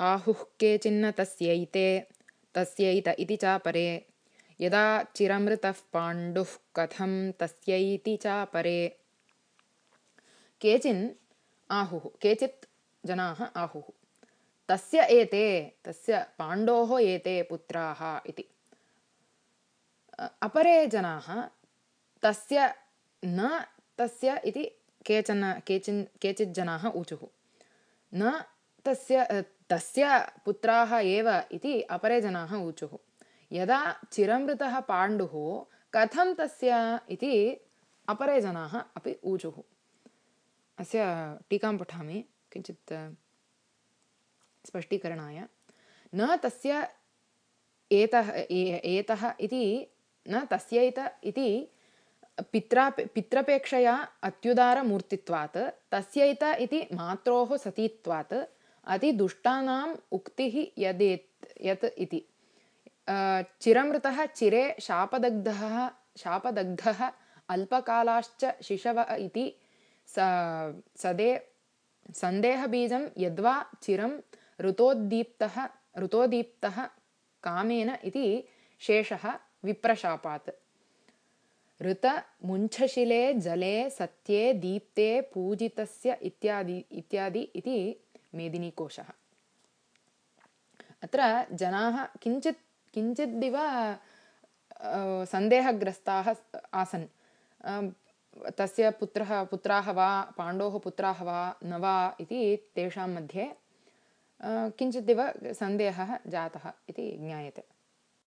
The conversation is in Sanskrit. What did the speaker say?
आहुः केचिन्न तस्यैते तस्यैत इति चापरे। यदा चिरमृतः पाण्डुः कथं तस्यैति चापरे। केचिन् आहुः केचित् जनाः आहुः। तस्य एते तस्य पाण्डोः एते पुत्राः इति। अपरे जनाः तस्य न तस्य इति केचन केचिन् केचित् जनाः ऊचुः। न तस्य तस्य पुत्राः एव इति अपरे जनाः ऊचुः। यदा चिरमृतः पाण्डुः कथं तस्य इति अपरे जनाः अपि ऊचुः। अस्य टीकां पठामि किञ्चित् स्पष्टीकरणाय। न तस्य एतः एतः इति न तस्यैत इति पित्रा पित्रपेक्षया अत्युदारमूर्तित्वात् तस्यैत इति मात्रोः सतीत्वात् अतिदुष्टानाम् उक्तिः यदेत् यत् इति। चिरमृतः चिरे शापदग्धः शापदग्धः अल्पकालाश्च शिशव इति। सदे सन्देहबीजं यद्वा चिरं ऋतोद्दीप्तः ऋतोदीप्तः कामेन इति शेषः विप्रशापात्। ऋतमुञ्छशिले जले सत्ये दीप्ते पूजितस्य इत्यादि इत्यादि इति मेदिनीकोशः अत्र जनाः किञ्चित् किञ्चिद्दिव सन्देहग्रस्ताः आसन्। तस्य पुत्रः पुत्राः वा पाण्डोः पुत्राः वा न वा इति तेषां मध्ये किञ्चिदिव सन्देहः जातः इति ज्ञायते